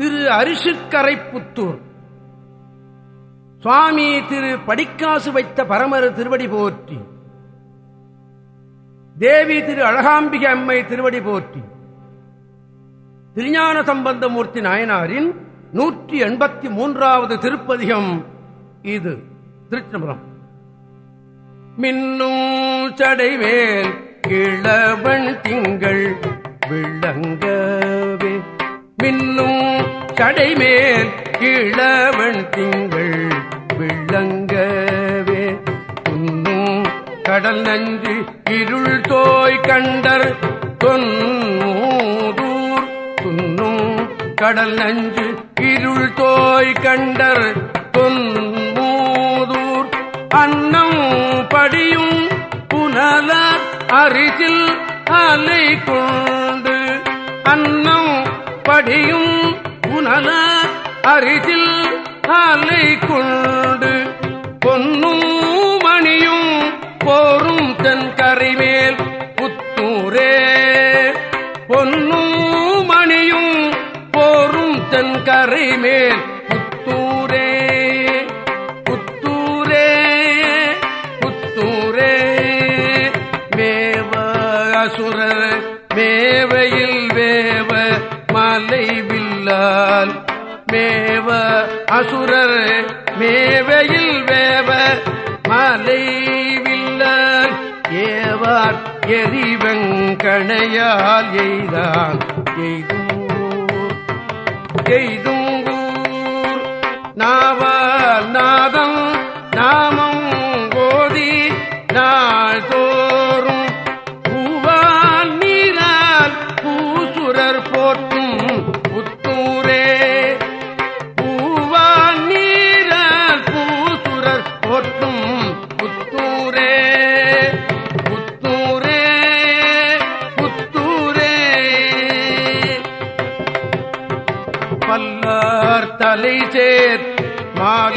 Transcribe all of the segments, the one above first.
திரு அரிசுக்கரைப்புத்தூர் சுவாமி திரு படிக்காசு வைத்த பரமரு திருவடி போற்றி. தேவி திரு அழகாம்பிகை அம்மை திருவடி போற்றி. திருஞான சம்பந்தமூர்த்தி நாயனாரின் நூற்றி எண்பத்தி மூன்றாவது திருப்பதிகம் இது. திருச்சிதம்பரம் மின்னும் சடைவேல் கிழவன் திங்கள் விளங்கவே மின்னும் கடைமேல் கிழவன் திங்கள் விளங்கவே. உன்னும் கடல் நஞ்சு இருள் தோய் கண்டர் தொன்னூதூர். துன்னும் கடல் நஞ்சு இருள் தோய் கண்டர் தொன்மூதூர் அன்னம் படியும் புனல அரிசில் அலை கொண்டு அன்னம் படியும் புனல அரிதில் அலை கொண்டு பொன்னும் மணியும் போரும் தென் கரைமேல் புத்தூரே. பொன்னும் மணியும் போரும் தென் கரைமேல் அசுரர் மேவையில் வேவ மலை ஏவார் எரிவங்கணையால் எய்தான். எய்தும் எய்துங்கூர் நாவால் நாதம்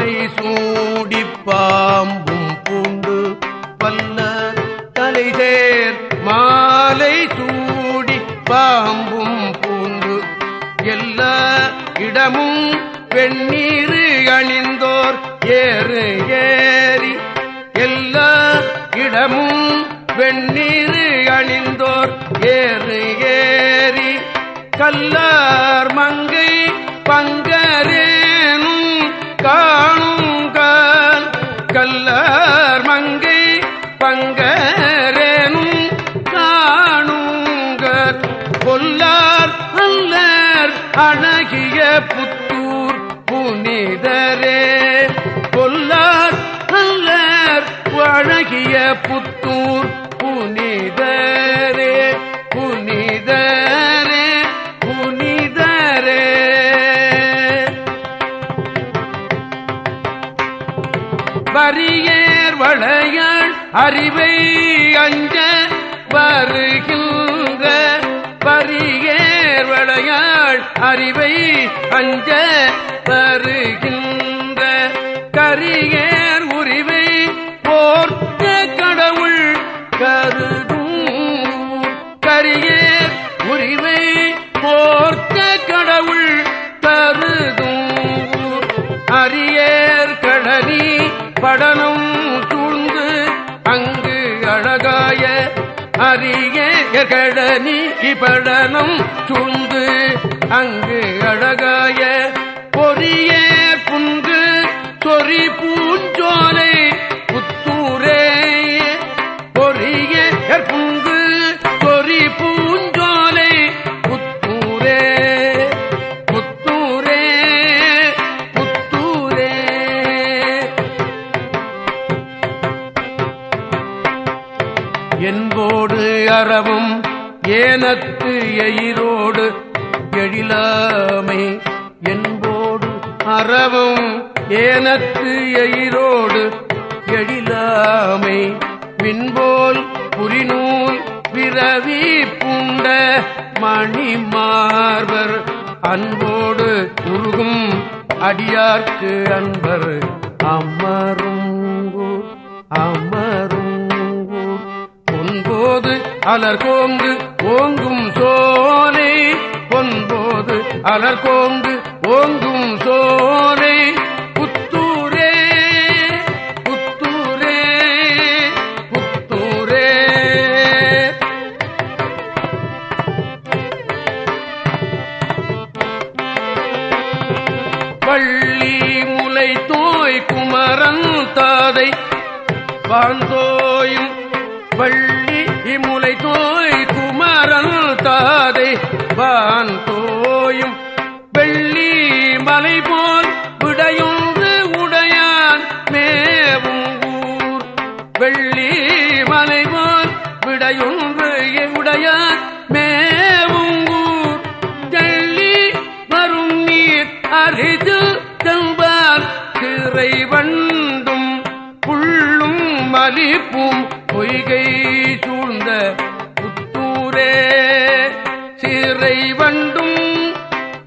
மாலை சூடி பாம்பும் பூண்டு பல்ல தலை சேர் மாலை சூடி பாம்பும் பூண்டு எல்லா இடமும் வெண்ணீர் அணிந்தோர் ஏறு ஏறி எல்லா இடமும் வெண்ணீர் அணிந்தோர் ஏறு ஏறி கல்லார் மங்கை பங்கரேனும் கா அழகிய புத்தூர் புனிதரே புனிதரே புனிதரே. வரியேர் வளையாள் அறிவை அஞ்ச வருகின்ற வரியேர் வளையாள் அறிவை அஞ்ச வருகின்ற கரியே படனம் சூழ்ந்து அங்கு அழகாய அரிய கடனி படனம் சூழ்ந்து அங்கு அழகாய பொரிய புன்று சொறி பூஞ்சோலை புத்தூரே பொரிய புன்று ஏனத்து எயிரோடு எழிலாமை என்போடு அறவும் ஏனத்து எயிரோடு எழிலாமை விண்போல் புரிநூல் பிறவி பூண்ட மணிமார்வர் அன்போடு உருகும் அடியார்க்கு அன்பர் அமருங்கு அமருங்கு பொன்போது அலர் கோங்கு ஓங்கும் சோலை பொன்போது ஒன்போது அலர்கோங்கு ஓங்கும் சோலை. புத்தூரே புத்தூரே புத்தூரே. பள்ளி முலை தோய் குமரன் தாதை வாழ்ந்தோயும் பள்ளி பாதை வான் தோயும். வெள்ளி மலை போல் விடையொன்று உடையான் மேவும் ஊர். வெள்ளி மலை போல் விடையொன்று உடையான் மேவும் ஊர். தெள்ளி வரும் நீர் அரிது தம்பால் திரை வண்டும் புள்ளும் மலிப்பும் பொய்கை சூழ்ந்த புத்தூரே சிறை வண்டும்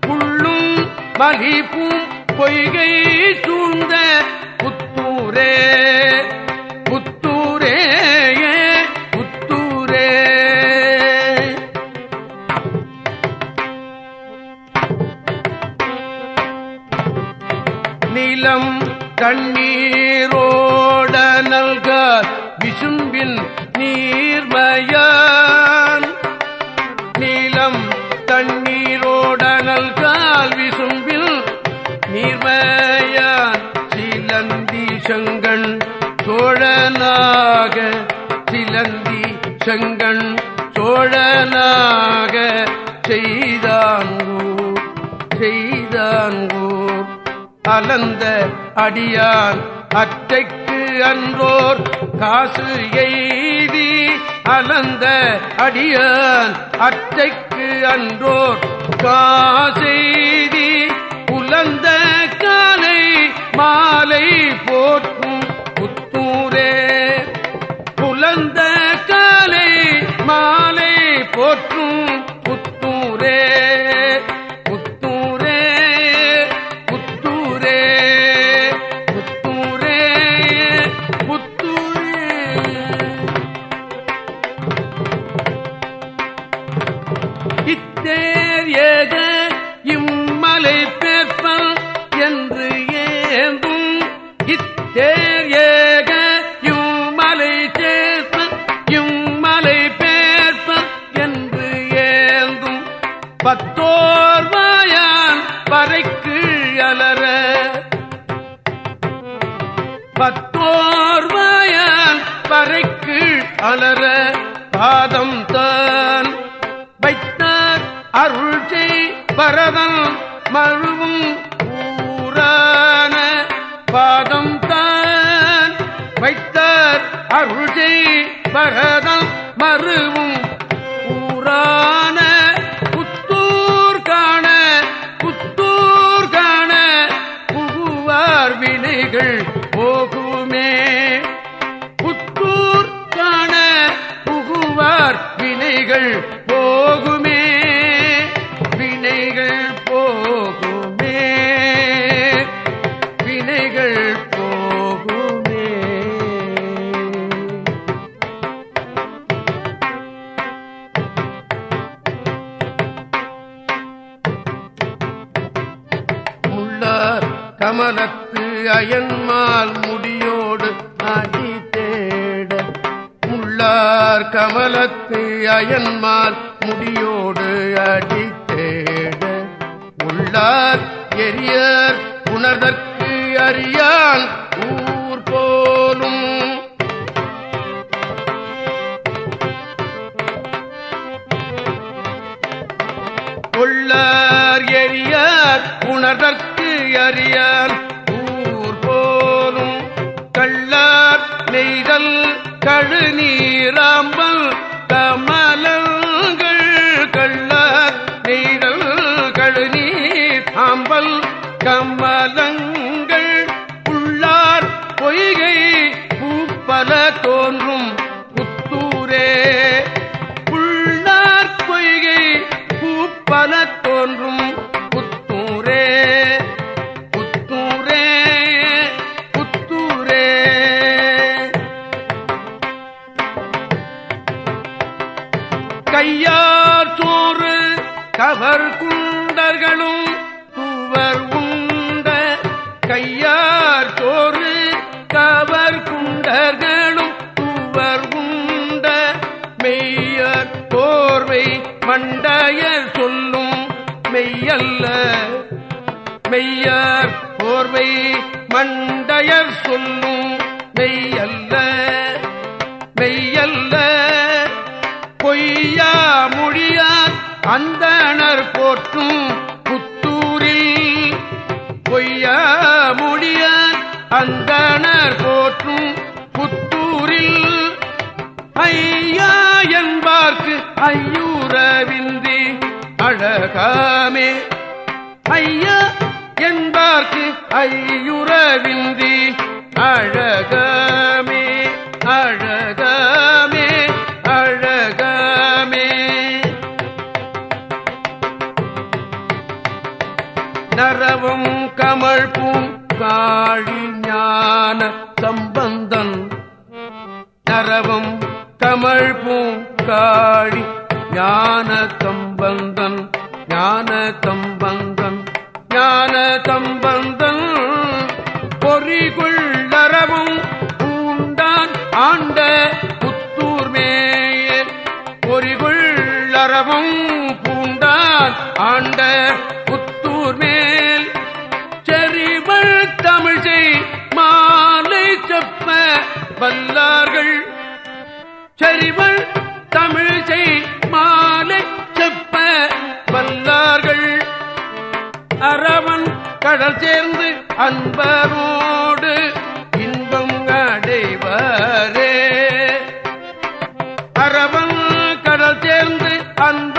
புள்ளும் மலிப்பும் பொய்கை சூழ்ந்த புத்தூரே புத்தூரே புத்தூரே. நிலம் தண்ணீரோட நல்க விசும்பின் நீர்மயான் சிலந்தி செங்கண் சோழனாக சிலந்தி செங்கண் சோழனாக செய்தாங்கூர் செய்தாங்கூர் அலந்த அடியான் அத்தைக்கு அன்றோர் காசு எய்தி அலந்த அடியான் அத்தைக்கு அன்றோர் காசெய்தி புலந்த மாலை போற்றும் புத்தூரே. புலந்த காலை மாலை போற்றும் புத்தூரே. புத்தூரே பத்தோர் வாயான் பறைக்கு அலற. பத்தோர் வாயான் பறைக்கு அலற. பாதம் தான் வைத்தார் அருள் செய் பரதம் மழுவும் ஊரான. பாதம் தான் வைத்தார் அருள் செய் பரதம் மருவும் கமலத்து அயன்மால் முடியோடு அடித்தேட. உள்ளார் எரியர் உணர்தற்கு அறியான் ஊர் போலும். உள்ளார் எரியார் உணர்தற்கு அறியான் தோன்றும் புத்தூரே. உள்ளார் பொய்கை பூப்பல தோன்றும். மெய்யார் போர்வை மண்டையர் சொல்லும். மெய்யல்ல மெய்யல்ல பொய்யா மொழியார் அந்தனர் போற்றும் புத்தூரில். பொய்யா மொழியார் அந்தனர் போற்றும் புத்தூரில். ஐயா என்பார்க்கு ஐயூரவிந்தி அழகாமே. ஐயா என்பார்க்கு ஐயுறவின்றி அழகமே அழகமே அழகமே. நரவும் கமல் காழி ஞான சம்பந்தன். நரவும் கமல் காழி ஞான சம்பந்தன். ஞான சம்பந்தன். ஞான சம்பந்தன் பொறிகுள்ளரவும் பூண்டான் ஆண்ட புத்தூர் மேயர். பொறிகுள்ளரவும் பூண்டான் ஆண்ட புத்தூர் செறிவள் தமிழ்சை மாலை செப்ப வல்லார்கள். செறிவள் தமிழ்சை மாலை கடல் சேர்ந்து அன்பரோடு இன்பம் அடைவரே. அரவன் கடல் சேர்ந்து அன்ப